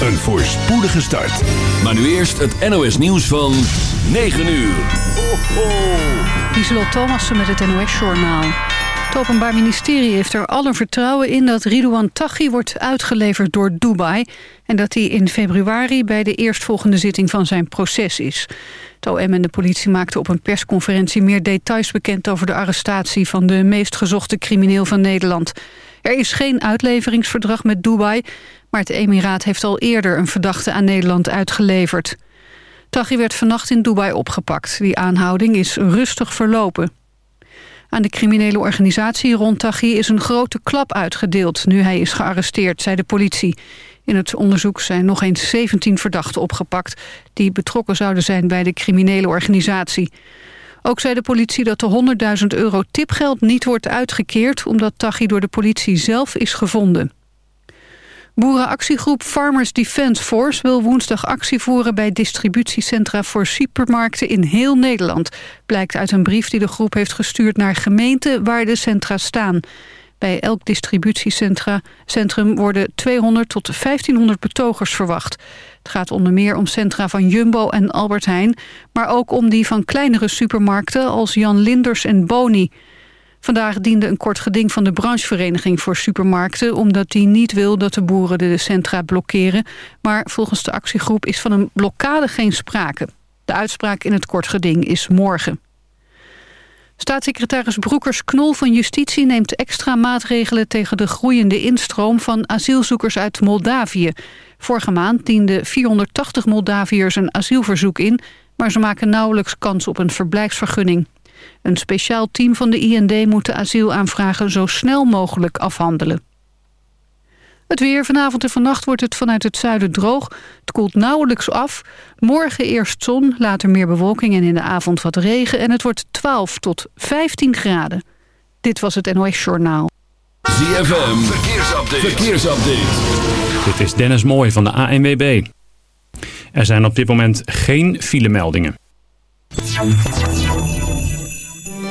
een voorspoedige start. Maar nu eerst het NOS nieuws van 9 uur. Ho, ho. Thomassen met het NOS-journaal. Het Openbaar Ministerie heeft er alle vertrouwen in dat Ridouan Taghi wordt uitgeleverd door Dubai... en dat hij in februari bij de eerstvolgende zitting van zijn proces is. Het OM en de politie maakten op een persconferentie meer details bekend... over de arrestatie van de meest gezochte crimineel van Nederland. Er is geen uitleveringsverdrag met Dubai... maar het Emiraat heeft al eerder een verdachte aan Nederland uitgeleverd. Taghi werd vannacht in Dubai opgepakt. Die aanhouding is rustig verlopen. Aan de criminele organisatie rond Taghi is een grote klap uitgedeeld... nu hij is gearresteerd, zei de politie. In het onderzoek zijn nog eens 17 verdachten opgepakt... die betrokken zouden zijn bij de criminele organisatie. Ook zei de politie dat de 100.000 euro tipgeld niet wordt uitgekeerd... omdat Taghi door de politie zelf is gevonden. Boerenactiegroep Farmers Defence Force wil woensdag actie voeren bij distributiecentra voor supermarkten in heel Nederland. Blijkt uit een brief die de groep heeft gestuurd naar gemeenten waar de centra staan. Bij elk distributiecentrum worden 200 tot 1500 betogers verwacht. Het gaat onder meer om centra van Jumbo en Albert Heijn... maar ook om die van kleinere supermarkten als Jan Linders en Boni... Vandaag diende een kort geding van de branchevereniging voor supermarkten... omdat die niet wil dat de boeren de centra blokkeren. Maar volgens de actiegroep is van een blokkade geen sprake. De uitspraak in het kort geding is morgen. Staatssecretaris Broekers-Knol van Justitie neemt extra maatregelen... tegen de groeiende instroom van asielzoekers uit Moldavië. Vorige maand dienden 480 Moldaviërs een asielverzoek in... maar ze maken nauwelijks kans op een verblijfsvergunning. Een speciaal team van de IND moet de asielaanvragen zo snel mogelijk afhandelen. Het weer. Vanavond en vannacht wordt het vanuit het zuiden droog. Het koelt nauwelijks af. Morgen eerst zon, later meer bewolking en in de avond wat regen. En het wordt 12 tot 15 graden. Dit was het NOS Journaal. ZFM. Verkeersupdate. Verkeersupdate. Dit is Dennis Mooij van de ANWB. Er zijn op dit moment geen filemeldingen.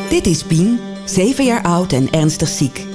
Dit is Pien, 7 jaar oud en ernstig ziek.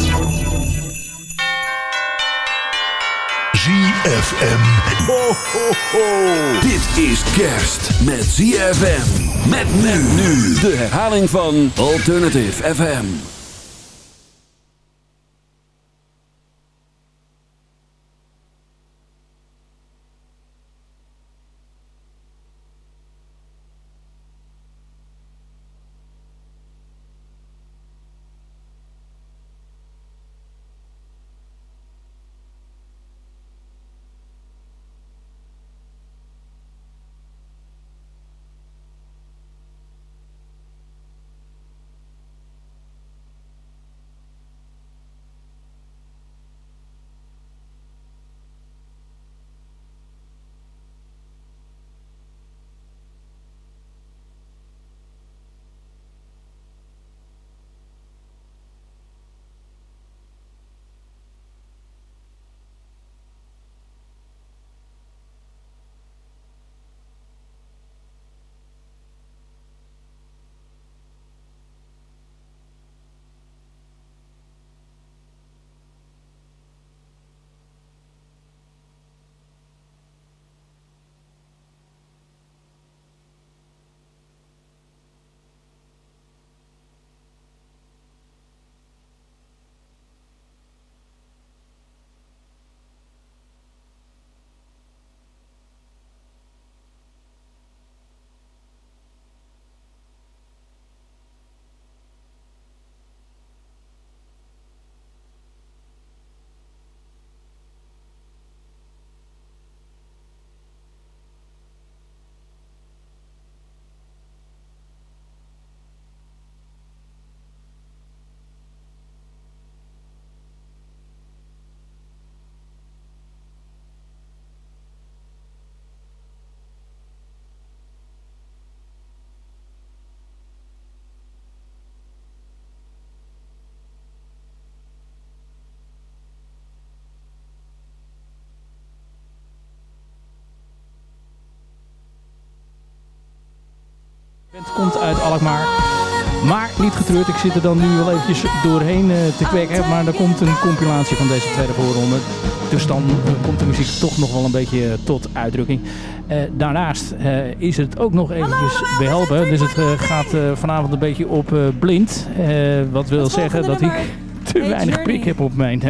ZFM. Ho, ho, ho. Dit is kerst met ZFM. Met men nu. De herhaling van Alternative FM. Het komt uit Alkmaar. Maar niet getreurd, ik zit er dan nu wel eventjes doorheen uh, te kweken. Maar er komt een compilatie van deze tweede voorronde. Dus dan uh, komt de muziek toch nog wel een beetje tot uitdrukking. Uh, daarnaast is het ook nog eventjes behelpen. Dus het gaat vanavond een beetje op blind. wat wil zeggen dat ik te weinig prik heb op mijn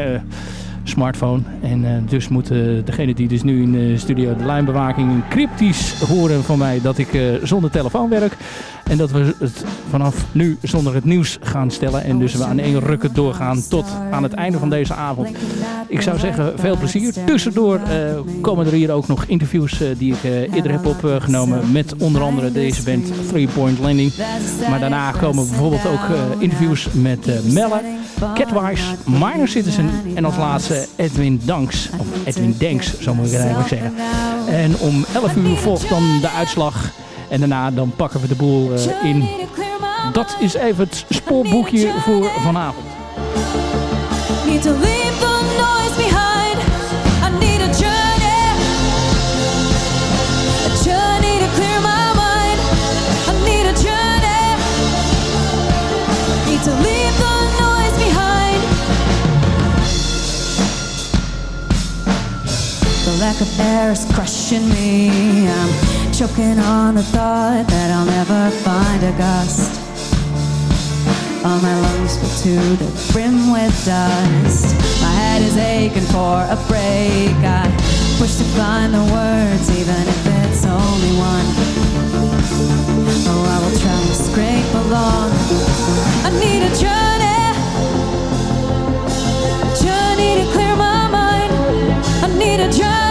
smartphone. En uh, dus moeten degene die dus nu in de studio de lijnbewaking cryptisch horen van mij dat ik uh, zonder telefoon werk. En dat we het vanaf nu zonder het nieuws gaan stellen. En dus we aan één rukken doorgaan tot aan het einde van deze avond. Ik zou zeggen, veel plezier. Tussendoor komen er hier ook nog interviews die ik eerder heb opgenomen. Met onder andere deze band Three Point Landing. Maar daarna komen bijvoorbeeld ook interviews met Melle. Catwise, Minor Citizen en als laatste Edwin Danks. Of Edwin Denks, zo moet ik het eigenlijk zeggen. En om 11 uur volgt dan de uitslag. En daarna dan pakken we de boel uh, in. Dat is even het spoorboekje voor vanavond. Lack of air is crushing me. I'm choking on the thought that I'll never find a gust. All my lungs fill to the brim with dust. My head is aching for a break. I push to find the words, even if it's only one. Oh, I will try to scrape along. I need a journey, journey to clear my mind. I need a journey.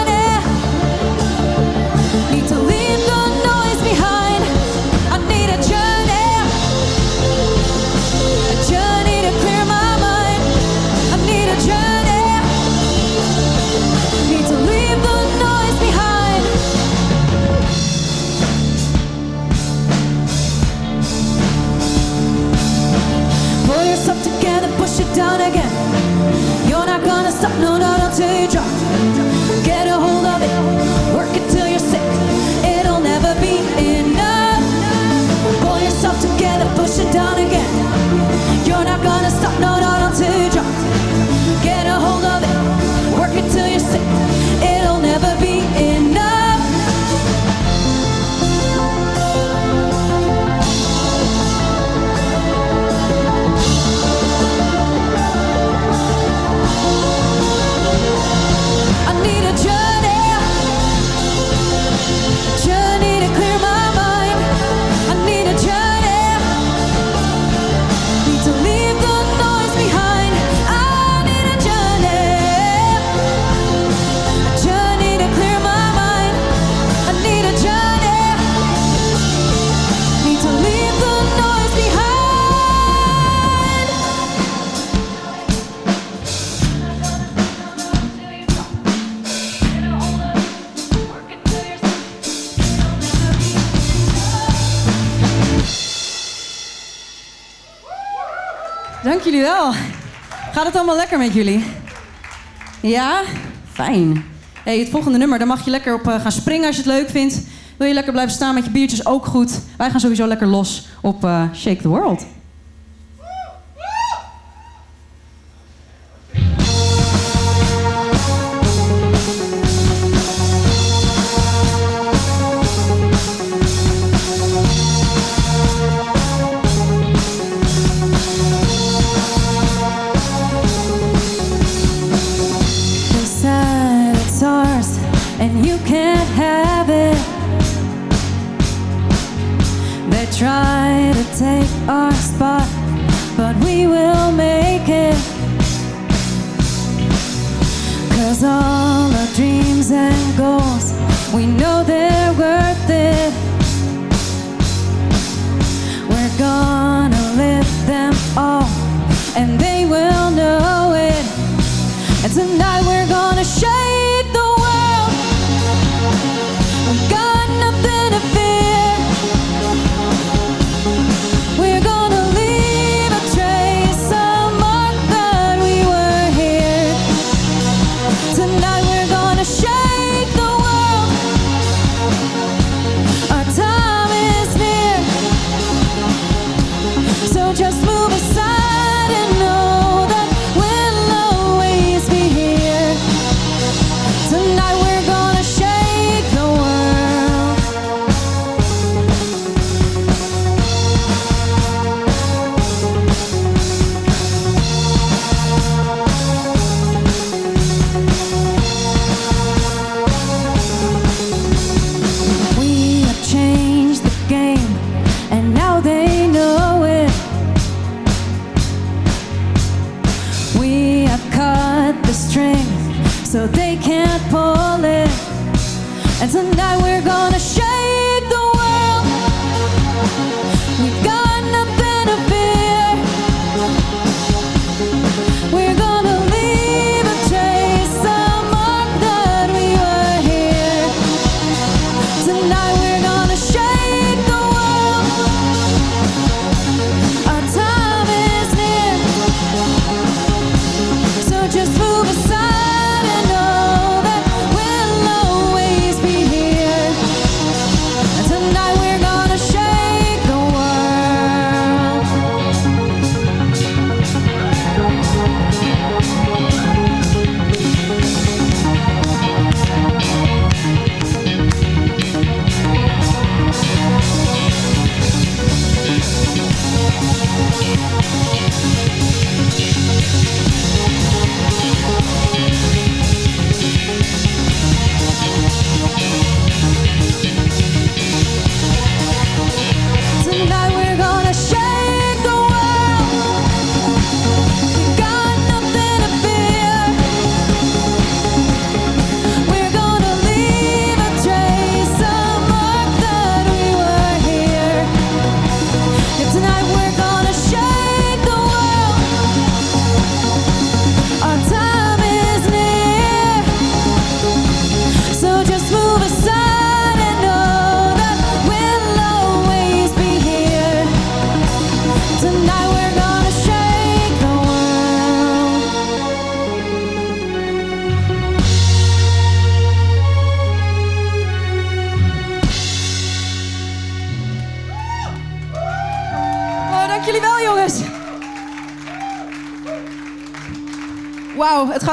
Lekker met jullie? Ja? Fijn. Hey, het volgende nummer, daar mag je lekker op uh, gaan springen als je het leuk vindt. Wil je lekker blijven staan met je biertjes, ook goed. Wij gaan sowieso lekker los op uh, Shake the World. All our dreams and goals, we know they're worth it. We're gonna live them all, and they will know it. And tonight we're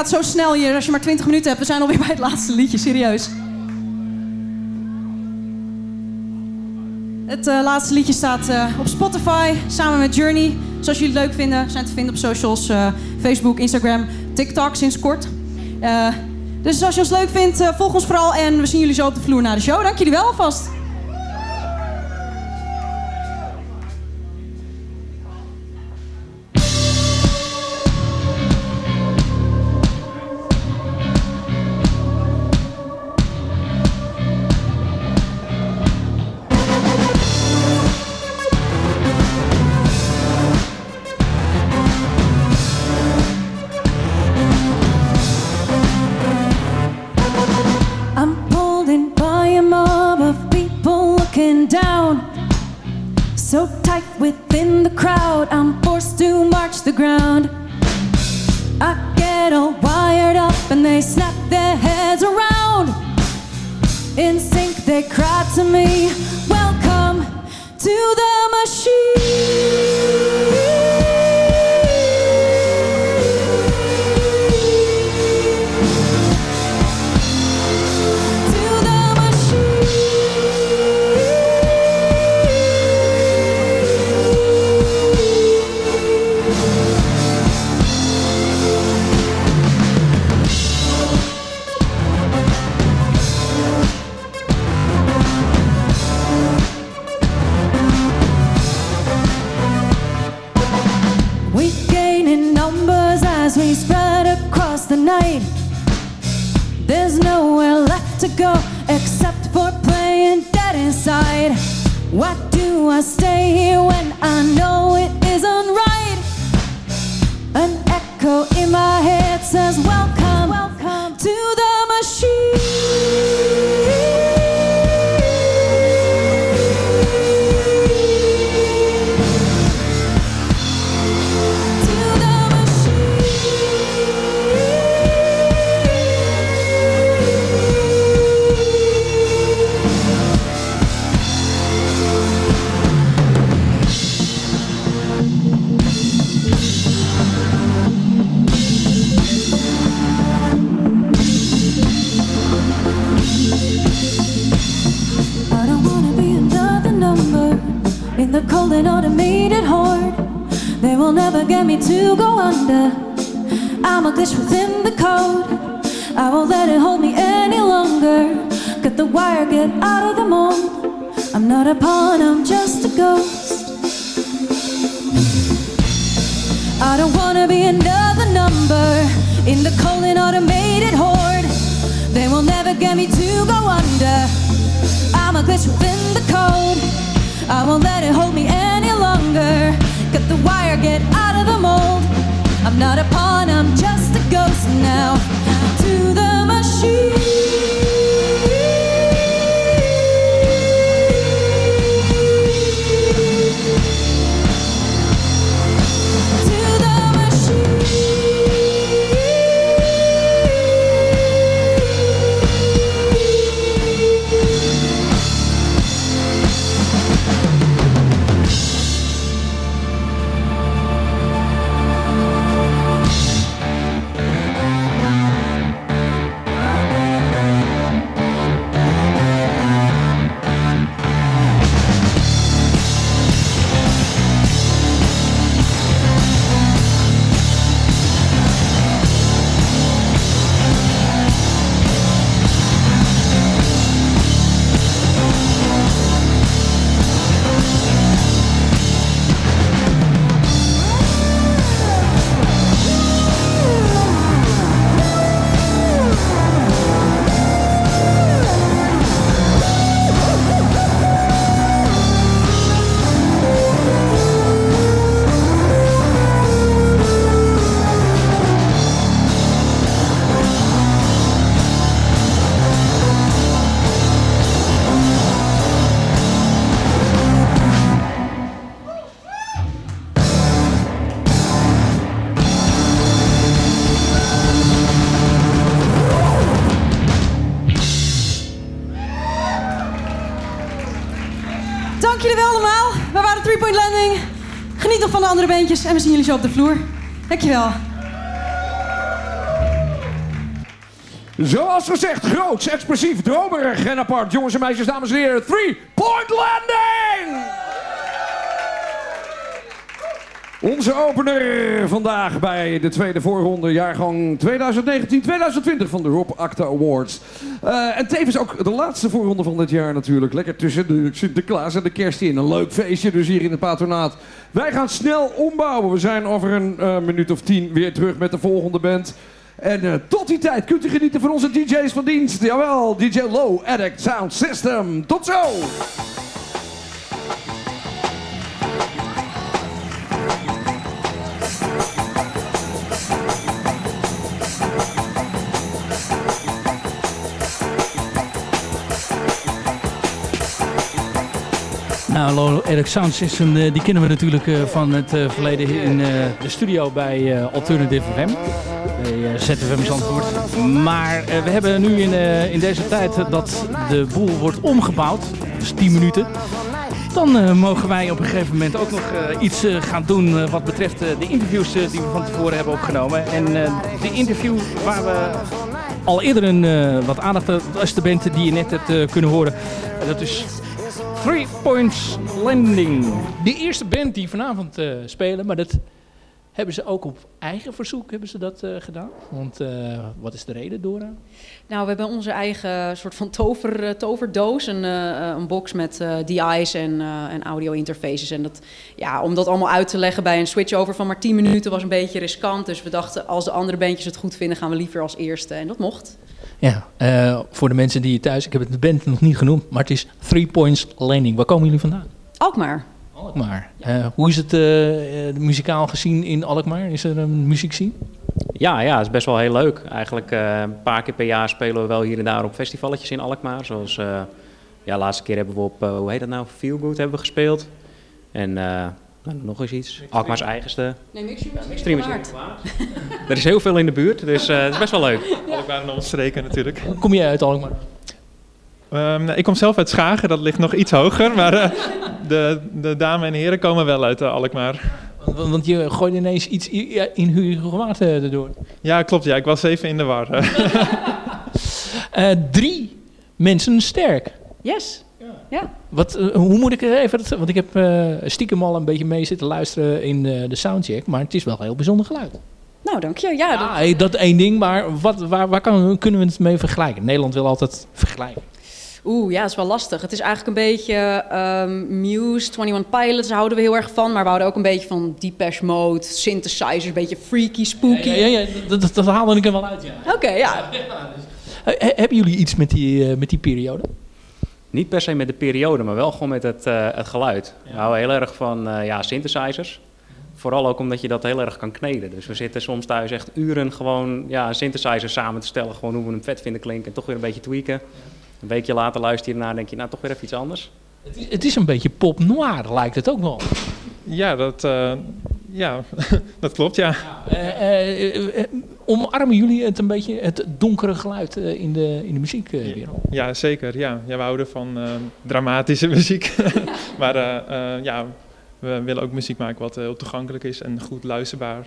zo snel hier als je maar 20 minuten hebt. We zijn alweer bij het laatste liedje, serieus. Het uh, laatste liedje staat uh, op Spotify samen met Journey. Zoals jullie het leuk vinden, zijn te vinden op socials, uh, Facebook, Instagram, TikTok sinds kort. dus als je ons leuk vindt, volg ons vooral en we zien jullie zo op de vloer na de show. Dank jullie wel alvast. En we zien jullie zo op de vloer. Dankjewel. Zoals gezegd, groots, expressief, dromerig en apart. Jongens en meisjes, dames en heren, Three Point Landing! Onze opener vandaag bij de tweede voorronde, jaargang 2019-2020 van de Rob Acta Awards. Uh, en tevens ook de laatste voorronde van dit jaar natuurlijk. Lekker tussen de Sinterklaas en de kerst in. Een leuk feestje dus hier in het patronaat. Wij gaan snel ombouwen. We zijn over een uh, minuut of tien weer terug met de volgende band. En uh, tot die tijd kunt u genieten van onze DJ's van dienst. Jawel, DJ Low Addict Sound System. Tot zo! Nou, Low Eric Sound System, die kennen we natuurlijk van het verleden in de studio bij Alternative FM. Bij ZFM Zandvoort. Maar we hebben nu in, in deze tijd dat de boel wordt omgebouwd, dus 10 minuten. Dan mogen wij op een gegeven moment ook nog iets gaan doen wat betreft de interviews die we van tevoren hebben opgenomen. En de interview waar we al eerder een wat aandacht, is de band die je net hebt kunnen horen. dat is Three Points Landing. De eerste band die vanavond uh, spelen, maar dat hebben ze ook op eigen verzoek hebben ze dat uh, gedaan. Want uh, wat is de reden, Dora? Nou, we hebben onze eigen soort van tover, toverdoos. Een, een box met DI's en, en audio interfaces. En dat, ja, om dat allemaal uit te leggen bij een switchover van maar 10 minuten was een beetje riskant. Dus we dachten, als de andere bandjes het goed vinden, gaan we liever als eerste. En dat mocht. Ja, uh, voor de mensen die je thuis... Ik heb het de band nog niet genoemd, maar het is Three Points Landing. Waar komen jullie vandaan? Alkmaar. Alkmaar. Uh, hoe is het uh, muzikaal gezien in Alkmaar? Is er een muziekscene? Ja, ja, het is best wel heel leuk. Eigenlijk een paar keer per jaar spelen we wel hier en daar op festivalletjes in Alkmaar. Zoals, ja, de laatste keer hebben we op, hoe heet dat nou, Feel Good hebben we gespeeld. En nou, nog eens iets. Alkmaar's eigenste. Nee, Mixstream is Er is heel veel in de buurt, dus uh, het is best wel leuk. Ja. Alkmaar en omstreken natuurlijk. Hoe kom je uit Alkmaar? Um, nou, ik kom zelf uit Schagen, dat ligt nog iets hoger. Maar uh, de, de dames en heren komen wel uit uh, Alkmaar. Want, want je gooit ineens iets in Waard erdoor. Ja, klopt. Ja, ik was even in de war. drie mensen sterk. Yes. Ja. Wat, uh, hoe moet ik er even... Want ik heb uh, stiekem al een beetje mee zitten luisteren in de soundcheck. Maar het is wel een heel bijzonder geluid. Nou, dank je. Ja, ja dat... dat één ding. Maar wat, waar, waar kan, kunnen we het mee vergelijken? Nederland wil altijd vergelijken. Oeh, ja, dat is wel lastig. Het is eigenlijk een beetje um, Muse, 21 Pilots, daar houden we heel erg van. Maar we houden ook een beetje van Depeche Mode, synthesizers, een beetje freaky, spooky. Ja, ja, ja, ja dat, dat, dat haalde ik er wel uit, ja. Oké, okay, ja. ja dus, hebben jullie iets met die, met die periode? Niet per se met de periode, maar wel gewoon met het, uh, het geluid. Ja. We houden heel erg van uh, ja, synthesizers. Vooral ook omdat je dat heel erg kan kneden. Dus we zitten soms thuis echt uren gewoon ja, een synthesizer samen te stellen. Gewoon hoe we hem vet vinden klinken en toch weer een beetje tweaken. Een weekje later luister je ernaar en denk je, nou toch weer even iets anders. Het is, het is een beetje pop noir, lijkt het ook wel. Ja, dat, uh, ja, dat klopt, ja. ja omarmen jullie het een beetje, het donkere geluid in de, in de muziekwereld? Ja, zeker. Ja. ja, we houden van uh, dramatische muziek. maar uh, uh, ja, we willen ook muziek maken wat heel toegankelijk is en goed luisterbaar.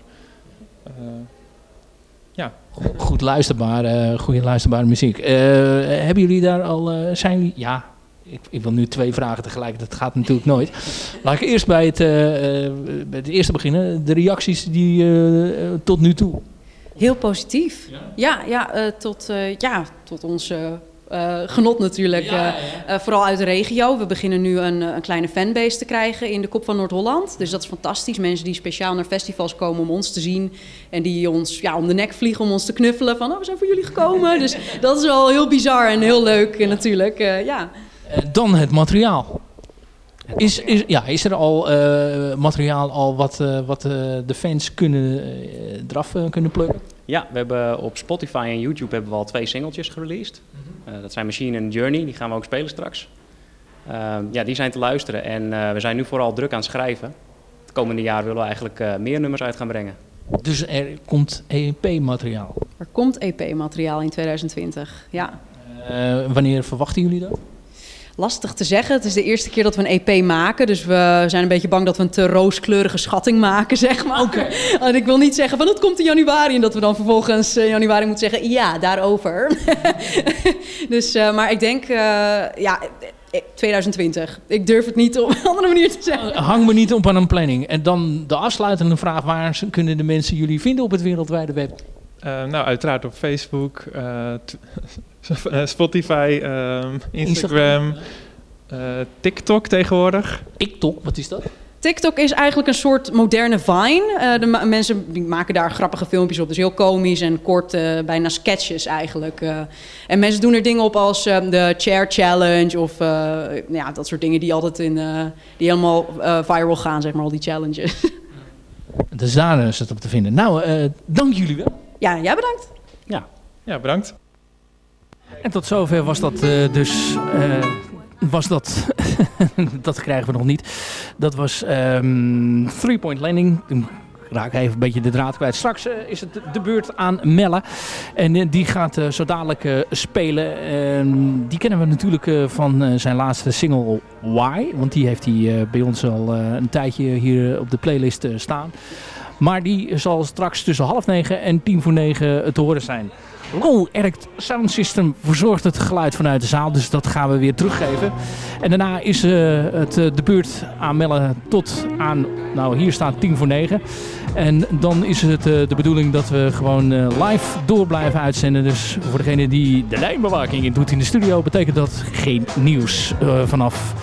ja. Goed luisterbaar, goede luisterbare muziek. hebben jullie daar al, zijn jullie, ja, ik, ik, wil nu twee vragen tegelijk, dat gaat natuurlijk nooit. Laat ik eerst bij het, bij het eerste beginnen. De reacties die tot nu toe. Heel positief. Ja, ja, ja uh, tot, uh, ja tot ons uh, genot natuurlijk. Ja, ja. vooral uit de regio. We beginnen nu een, een, kleine fanbase te krijgen in de Kop van Noord-Holland. Dus dat is fantastisch. Mensen die speciaal naar festivals komen om ons te zien. En die ons ja, om de nek vliegen om ons te knuffelen. Van, oh, we zijn voor jullie gekomen. dus dat is wel heel bizar en heel leuk natuurlijk. ja. dan het materiaal. Is, is, ja, is er al uh, materiaal al wat, uh, wat uh, de fans kunnen, eraf kunnen plukken? Ja, we hebben op Spotify en YouTube hebben we al twee singeltjes gereleased. Mm -hmm. dat zijn Machine en Journey, die gaan we ook spelen straks. Ehm, ja, die zijn te luisteren en we zijn nu vooral druk aan het schrijven. Het komende jaar willen we eigenlijk meer nummers uit gaan brengen. Dus er komt EP-materiaal? Er komt EP-materiaal in 2020, ja. wanneer verwachten jullie dat? Lastig te zeggen. Het is de eerste keer dat we een EP maken. Dus we zijn een beetje bang dat we een te rooskleurige schatting maken, zeg maar. Oké. En ik wil niet zeggen van het komt in januari. En dat we dan vervolgens in januari moeten zeggen ja, daarover. dus, uh, maar ik denk, uh, ja, 2020. Ik durf het niet op een andere manier te zeggen. Hang me niet op aan een planning. En dan de afsluitende vraag. Waar kunnen de mensen jullie vinden op het wereldwijde web? Uh, nou, uiteraard op Facebook, Spotify, Instagram, Instagram. TikTok tegenwoordig. TikTok, wat is dat? TikTok is eigenlijk een soort moderne Vine. Uh, de mensen die maken daar grappige filmpjes op. Dus heel komisch en kort, uh, bijna sketches eigenlijk. Uh, en mensen doen er dingen op als de Chair Challenge of ja, dat soort dingen die altijd in, die helemaal viral gaan, zeg maar, al die challenges. De daar is het op te vinden. Nou, dank jullie wel. Ja, jij bedankt. Ja, ja bedankt. En tot zover was dat dus was dat, dat krijgen we nog niet. Dat was um, Three Point Landing. Toen raak even een beetje de draad kwijt. Straks uh, is het de beurt aan Melle. En die gaat zo dadelijk spelen. die kennen we natuurlijk van zijn laatste single Why. Want die heeft hij bij ons al een tijdje hier op de playlist staan. Maar die zal straks tussen half negen en tien voor negen te horen zijn. Low Erect Sound System verzorgt het geluid vanuit de zaal. Dus dat gaan we weer teruggeven. En daarna is uh, het uh, de beurt aanmelden tot aan... Nou, hier staat 10 voor 9. En dan is het uh, de bedoeling dat we gewoon live door blijven uitzenden. Dus voor degene die de lijnbewaking in doet in de studio... betekent dat geen nieuws vanaf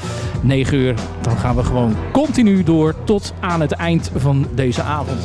9 uur. Dan gaan we gewoon continu door tot aan het eind van deze avond.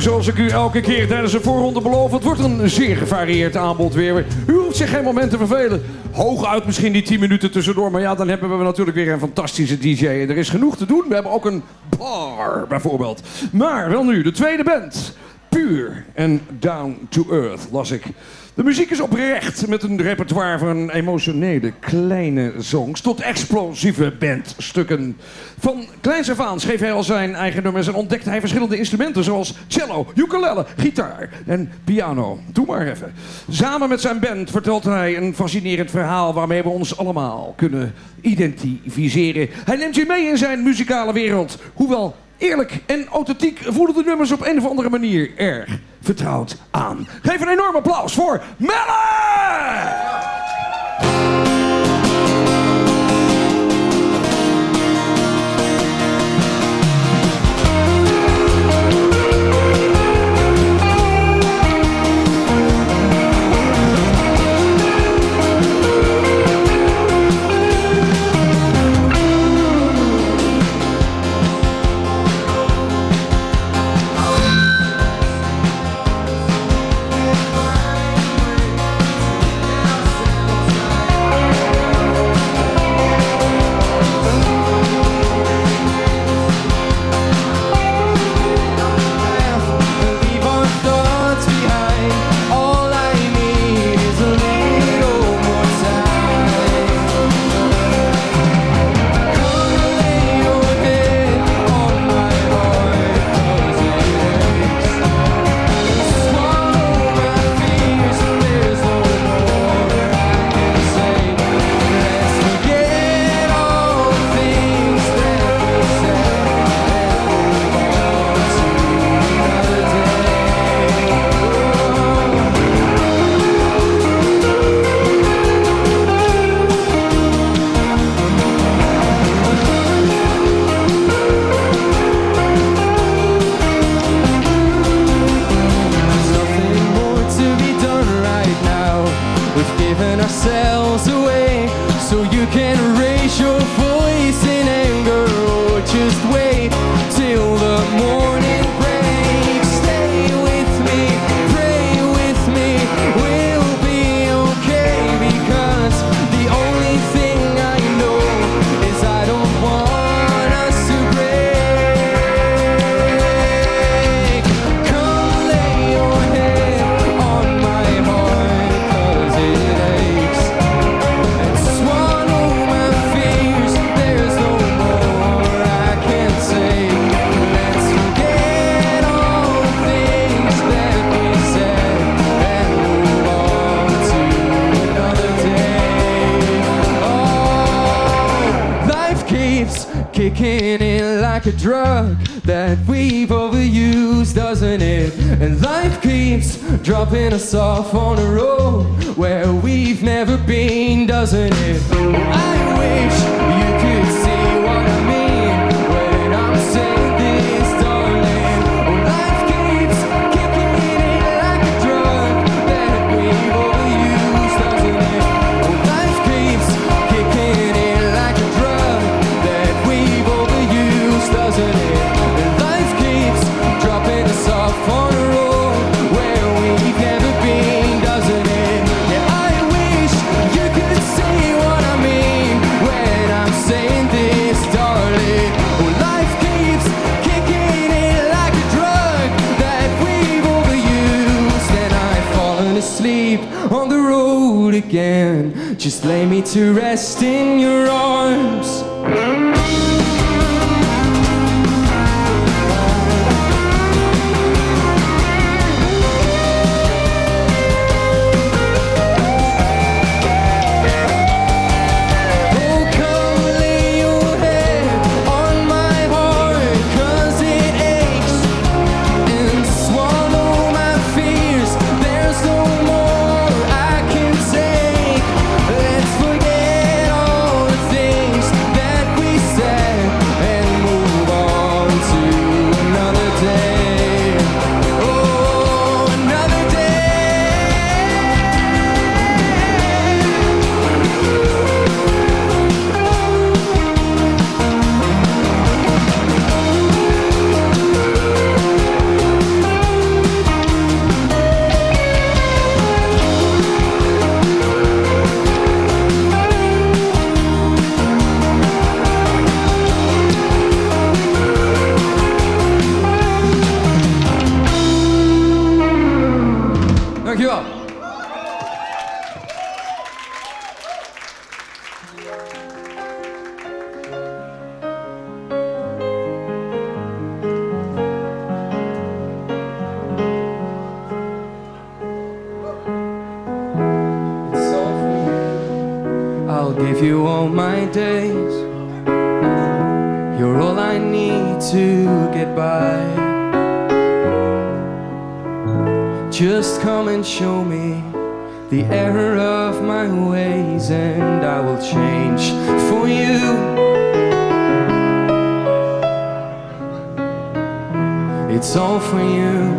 Zoals ik u elke keer tijdens een voorronde beloof, het wordt een zeer gevarieerd aanbod weer. U hoeft zich geen moment te vervelen. Hooguit misschien die 10 minuten tussendoor, maar ja, dan hebben we natuurlijk weer een fantastische DJ. En er is genoeg te doen. We hebben ook een bar, bijvoorbeeld. Maar wel nu, de tweede band. Puur en down to earth, las ik. De muziek is oprecht met een repertoire van emotionele kleine songs tot explosieve bandstukken. Van kleins af aan schreef hij al zijn eigen nummers en ontdekte hij verschillende instrumenten zoals cello, ukulele, gitaar en piano. Doe maar even. Samen met zijn band vertelt hij een fascinerend verhaal waarmee we ons allemaal kunnen identificeren. Hij neemt je mee in zijn muzikale wereld, hoewel eerlijk en authentiek voelen de nummers op een of andere manier erg vertrouwd aan. Geef een enorm applaus voor Melle! Just lay me to rest in your arms. You're all I need to get by. Just come and show me the error of my ways, and I will change for you. It's all for you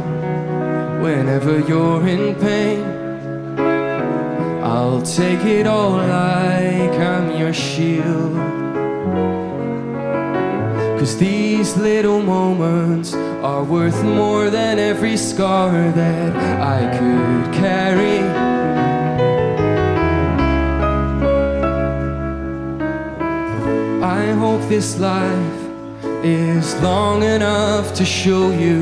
whenever you're in pain. Take it all like I'm your shield. Cause these little moments are worth more than every scar that I could carry. I hope this life is long enough to show you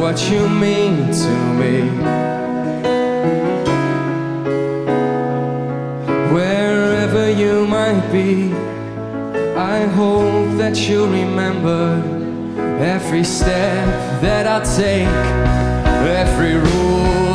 what you mean to me. Might be, I hope that you'll remember every step that I take, every rule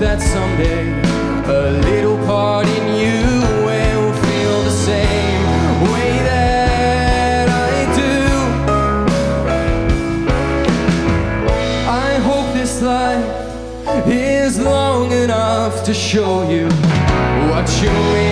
that someday a little part in you will feel the same way that I do. I hope this life is long enough to show you what you mean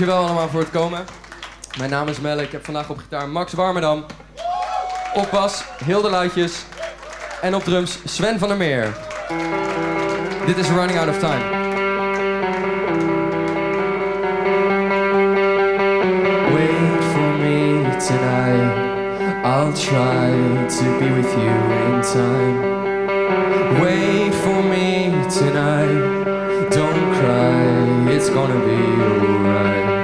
Dankjewel allemaal voor het komen. Mijn naam is Melle. Ik heb vandaag op gitaar Max Warmerdam. Op bas Hilde Luitjes. En op drums Sven van der Meer. Dit is Running Out of Time. Wait for me tonight. I'll try to be with you in time. Wait for me tonight. Don't cry, it's gonna be alright.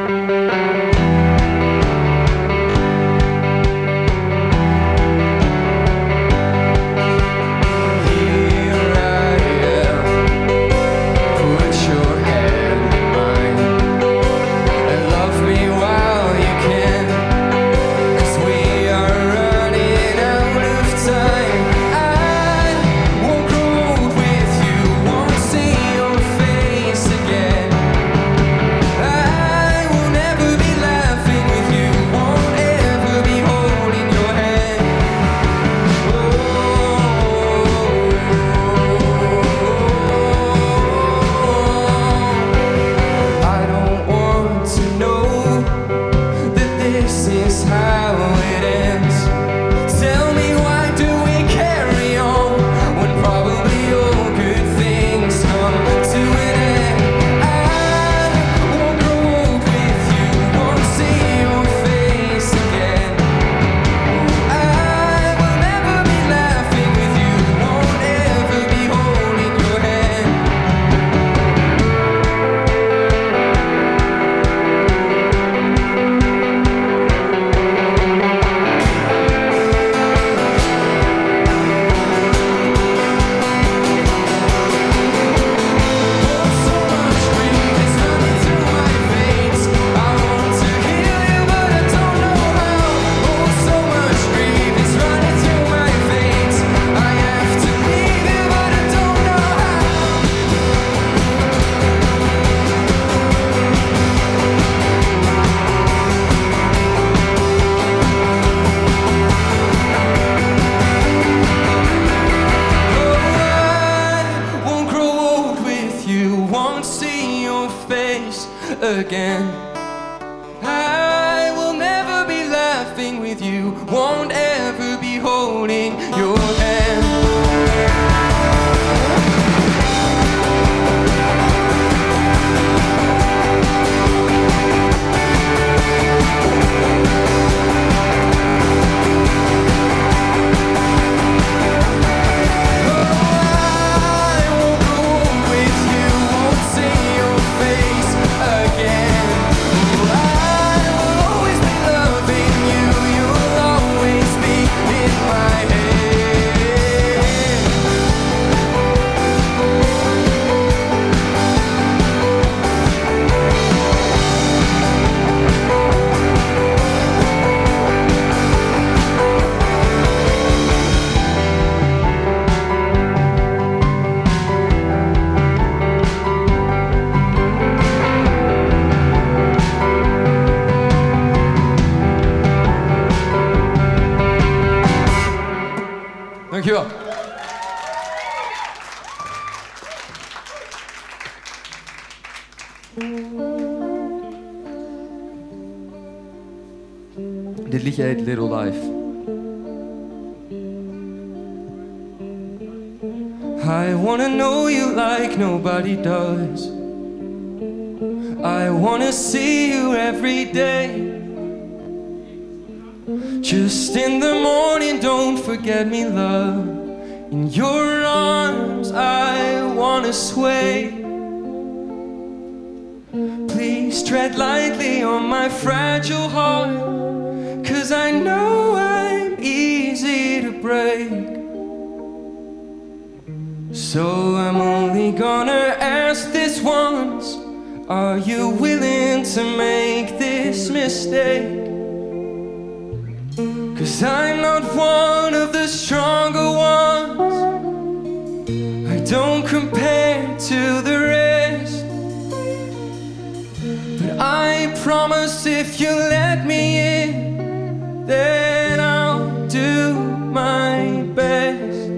If you let me in, then I'll do my best.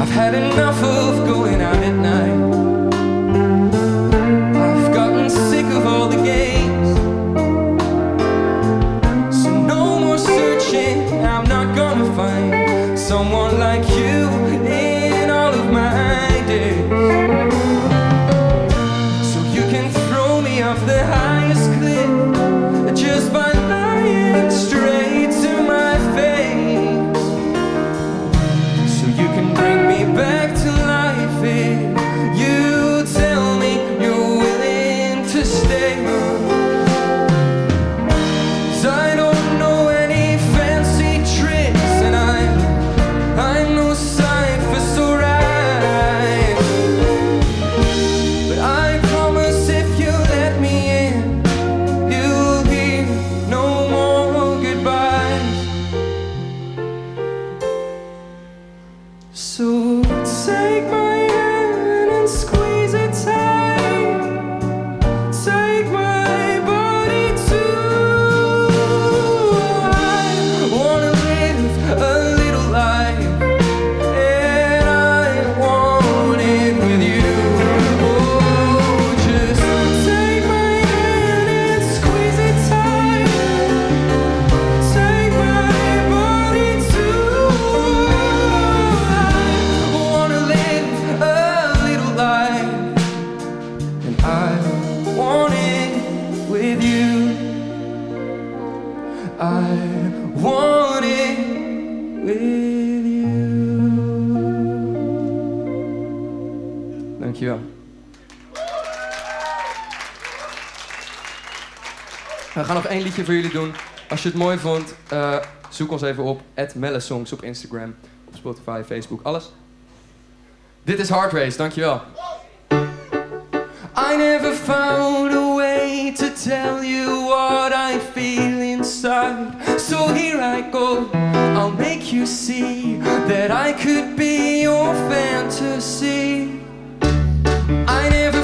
I've had enough of I want it with you. I want it with you. Dankjewel. We gaan nog één liedje voor jullie doen. Als je het mooi vond, eh, zoek ons even op. Mellesongs op Instagram, op Spotify, Facebook, alles. Dit is Hard Race, dankjewel. I never found a way to tell you what I feel inside. So here I go, I'll make you see that I could be your fantasy. I never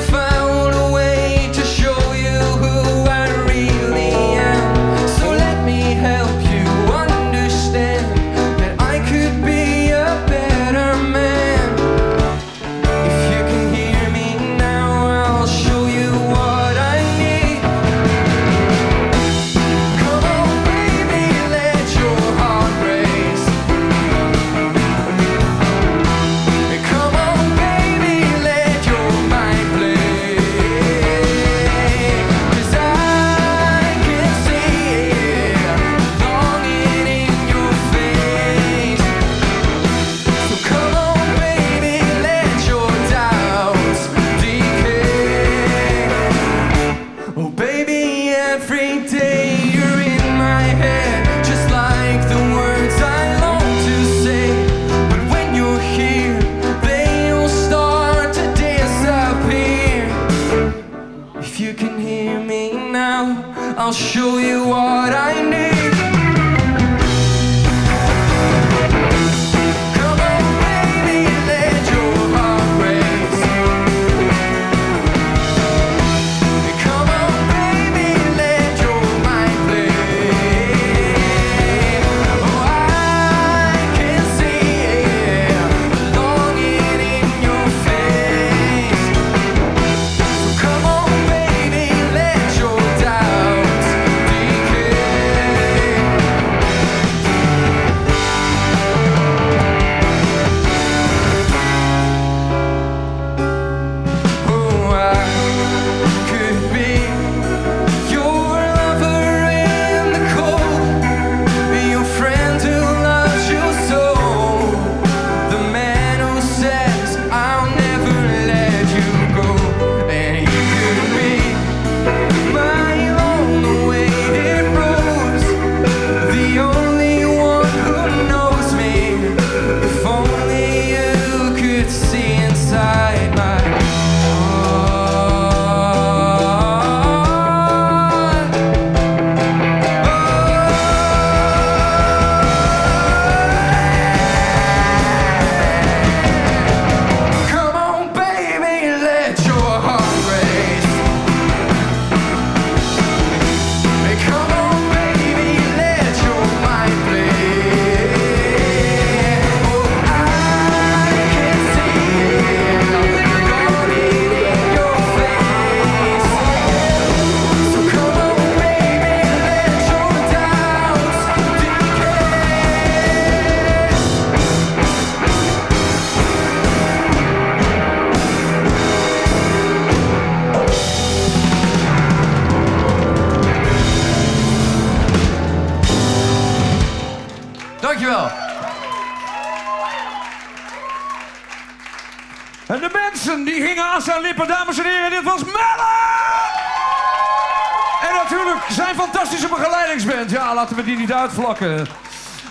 Ja, laten we die niet uitvlakken.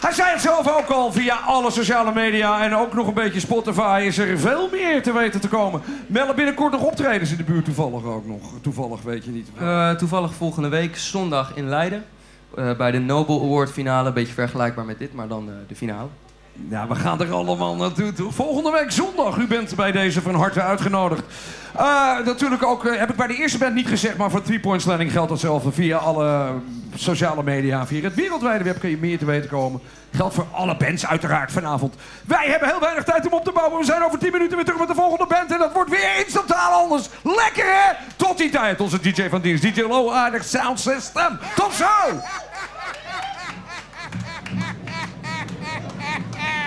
Hij zei het zelf ook al, via alle sociale media en ook nog een beetje Spotify is er veel meer te weten te komen. Melle binnenkort nog optredens in de buurt toevallig ook nog. Toevallig weet je niet. Eh, toevallig volgende week zondag in Leiden. Eh, bij de Nobel Award finale. Een beetje vergelijkbaar met dit, maar dan eh, de finale. Ja, we gaan er allemaal naartoe. toe. Volgende week zondag. U bent bij deze van harte uitgenodigd. Uh, natuurlijk ook, uh, heb ik bij de eerste band niet gezegd, maar voor Three Points Landing geldt datzelfde. Via alle sociale media, via het wereldwijde web kun je meer te weten komen. Geldt voor alle bands uiteraard vanavond. Wij hebben heel weinig tijd om op te bouwen. We zijn over 10 minuten weer terug met de volgende band. En dat wordt weer iets totaal anders. Lekker hè? Tot die tijd, onze DJ van dienst. DJ Low Aardig Sound System. Tot zo!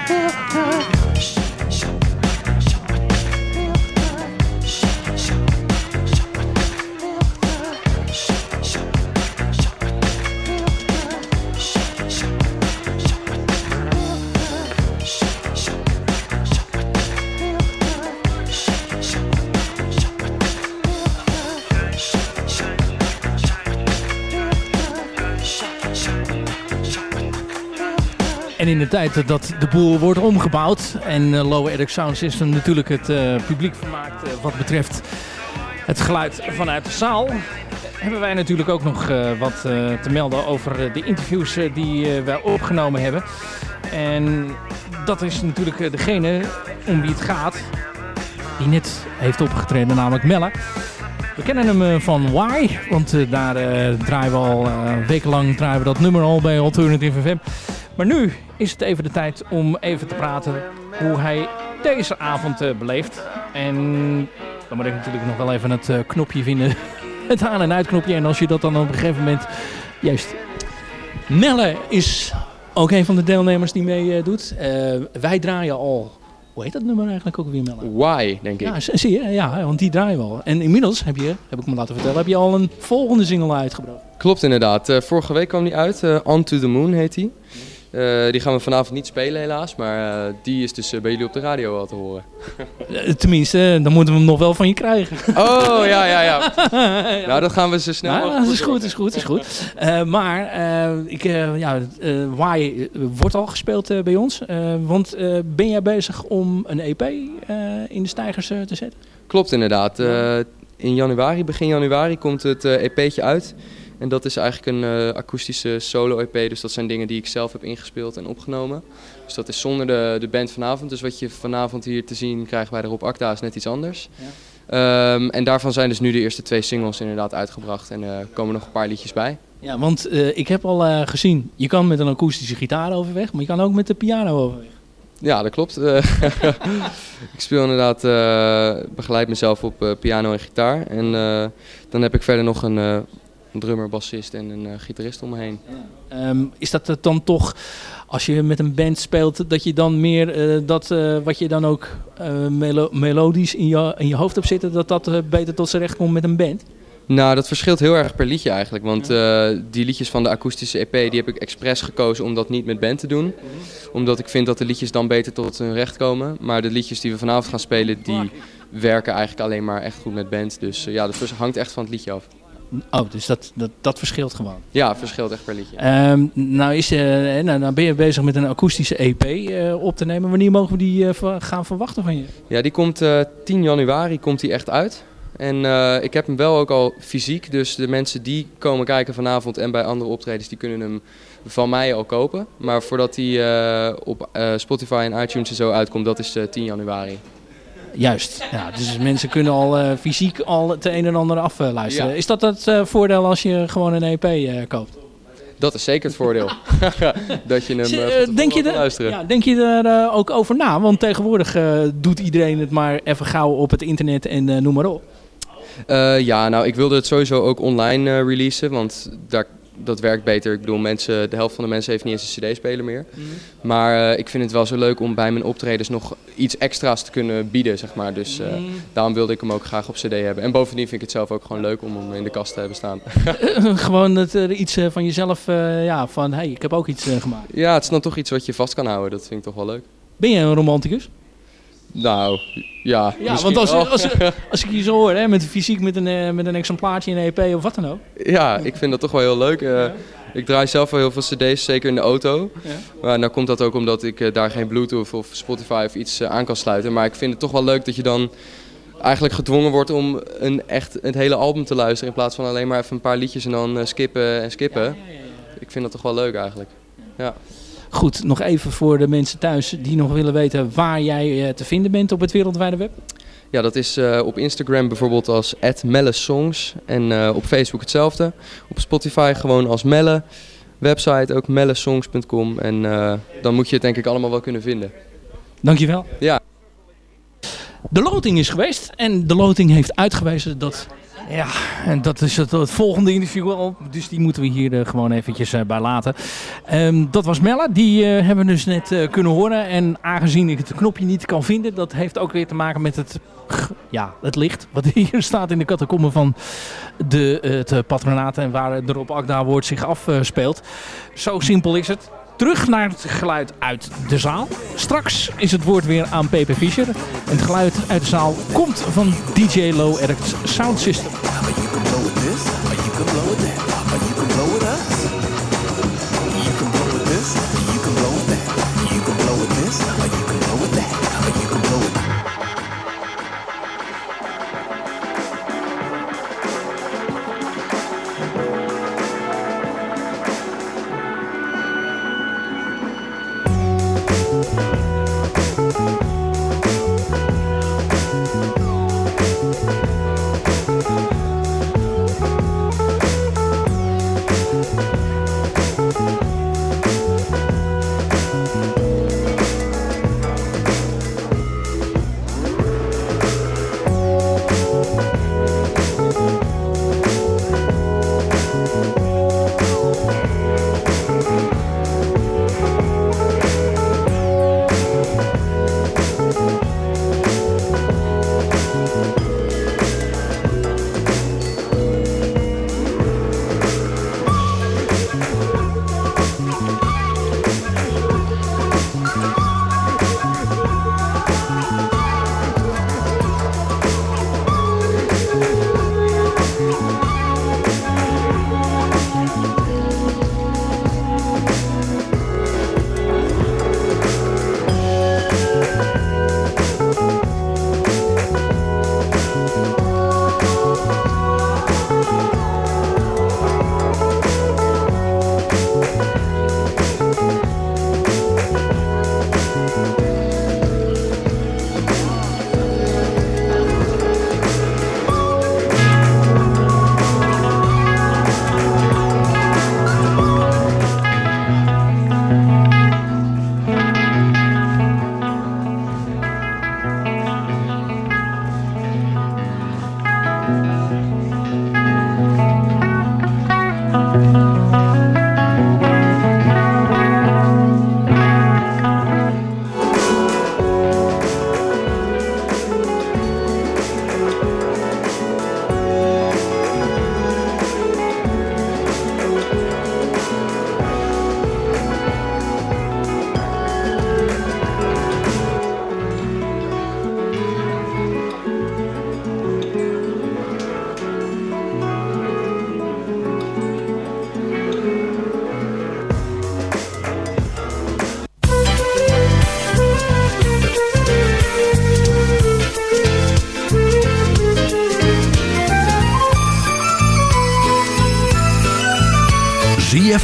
oh, oh. En in de tijd dat de boel wordt omgebouwd en uh, Low Eric Sound System natuurlijk het uh, publiek vermaakt uh, wat betreft het geluid vanuit de zaal, hebben wij natuurlijk ook nog wat te melden over de interviews die wij opgenomen hebben. En dat is natuurlijk degene om wie het gaat, die net heeft opgetreden, namelijk Melle. We kennen hem van Why, want daar draaien we al wekenlang draaien we dat nummer al bij Alternative FM. Maar nu is het even de tijd om even te praten hoe hij deze avond uh, beleeft. En dan moet ik natuurlijk nog wel even het uh, knopje vinden. het aan- en uitknopje. En als je dat dan op een gegeven moment... Juist. Melle is ook een van de deelnemers die mee uh, doet. wij draaien al... Hoe heet dat nummer eigenlijk ook weer, Melle? Why, denk ik. Ja, zie je? Ja, want die draaien we al. En inmiddels heb je, heb ik me laten vertellen, heb je al een volgende single uitgebracht. Klopt inderdaad. vorige week kwam die uit. On to the Moon heet die. Uh, die gaan we vanavond niet spelen helaas, maar uh, die is dus uh, bij jullie op de radio al te horen. Tenminste, dan moeten we hem nog wel van je krijgen. Oh, ja, ja, ja. nou, dat gaan we zo snel nou, Dat is goed, is goed, is goed. maar, ik, ja, Why wordt al gespeeld bij ons. want ben jij bezig om een EP in de stijgers te zetten? Klopt inderdaad. in januari, begin januari, komt het EP'tje uit. En dat is eigenlijk een uh, akoestische solo-EP. Dus dat zijn dingen die ik zelf heb ingespeeld en opgenomen. Dus dat is zonder de, de band vanavond. Dus wat je vanavond hier te zien krijgt bij de Rob Acta is net iets anders. Ja. Um, en daarvan zijn dus nu de eerste twee singles inderdaad uitgebracht. En er uh, komen nog een paar liedjes bij. Ja, want uh, ik heb al uh, gezien, je kan met een akoestische gitaar overweg, maar je kan ook met de piano overweg. Ja, dat klopt. ik speel inderdaad, begeleid mezelf op piano en gitaar. En dan heb ik verder nog een een drummer, bassist en een uh, gitarist om me heen. Um, is dat het dan toch, als je met een band speelt, dat je dan meer uh, dat wat je dan ook melo melodisch in je, in je hoofd hebt zitten, dat dat beter tot z'n recht komt met een band? Nou, dat verschilt heel erg per liedje eigenlijk. Want uh, die liedjes van de akoestische EP, die heb ik expres gekozen om dat niet met band te doen. Omdat ik vind dat de liedjes dan beter tot hun recht komen. Maar de liedjes die we vanavond gaan spelen, die werken eigenlijk alleen maar echt goed met band. Dus uh, ja, dat hangt echt van het liedje af. Oh, dus dat, dat, dat verschilt gewoon? Ja, het verschilt echt per liedje. Um, nou, is, uh, nou, nou ben je bezig met een akoestische EP uh, op te nemen. Wanneer mogen we die uh, gaan verwachten van je? Ja, die komt 10 januari komt die echt uit. En ik heb hem wel ook al fysiek. Dus de mensen die komen kijken vanavond en bij andere optredens, die kunnen hem van mij al kopen. Maar voordat hij op Spotify en iTunes en zo uitkomt, dat is 10 januari. Juist, ja, dus mensen kunnen al uh, fysiek al het een en ander afluisteren. Ja. Is dat het uh, voordeel als je gewoon een EP uh, koopt? Dat is zeker het voordeel. dat je hem uh, denk je luisteren. Ja, denk je er ook over na? Want tegenwoordig doet iedereen het maar even gauw op het internet en noem maar op. ja, nou ik wilde het sowieso ook online releasen, want daar dat werkt beter. Ik bedoel, mensen, de helft van de mensen heeft niet eens een cd-speler meer. Mm. Maar uh, ik vind het wel zo leuk om bij mijn optredens nog iets extra's te kunnen bieden, zeg maar. Dus uh, mm. daarom wilde ik hem ook graag op cd hebben. En bovendien vind ik het zelf ook gewoon leuk om hem in de kast te hebben staan. gewoon dat er iets van jezelf, uh, ja, van hey, ik heb ook iets gemaakt. Ja, het is dan toch iets wat je vast kan houden. Dat vind ik toch wel leuk. Ben je een romanticus? Nou, ja. Ja, misschien want als, als, als ik je zo hoor, hè, met fysiek met een, eh, met een exemplaartje in een EP of wat dan ook. Ja, ik vind dat toch wel heel leuk. Eh, Ik draai zelf wel heel veel cd's, zeker in de auto. Ja. Maar nou komt dat ook omdat ik eh, daar geen Bluetooth of Spotify of iets aan kan sluiten. Maar ik vind het toch wel leuk dat je dan eigenlijk gedwongen wordt om een echt het hele album te luisteren. In plaats van alleen maar even een paar liedjes en dan skippen en skippen. Ik vind dat toch wel leuk eigenlijk. Ja. Goed, nog even voor de mensen thuis die nog willen weten waar jij eh, te vinden bent op het wereldwijde web. Ja, dat is eh, op Instagram bijvoorbeeld als @mellesongs en eh, op Facebook hetzelfde. Op Spotify gewoon als Melle. Website ook mellesongs.com en dan moet je het denk ik allemaal wel kunnen vinden. Dankjewel. Ja. De loting is geweest en de loting heeft uitgewezen dat... Ja, en dat is het, het volgende interview al. Dus die moeten we hier eh, gewoon eventjes eh, bij laten. Ehm, dat was Melle, die eh, hebben we dus net kunnen horen. En aangezien ik het knopje niet kan vinden, dat heeft ook weer te maken met het, ja, het licht. Wat hier staat in de catacomben van de, het patronaat en waar de Rob Akda woord zich afspeelt. Zo simpel is het. Terug naar het geluid uit de zaal. Straks is het woord weer aan PP Fischer. En het geluid uit de zaal komt van DJ Low Eric's Sound System.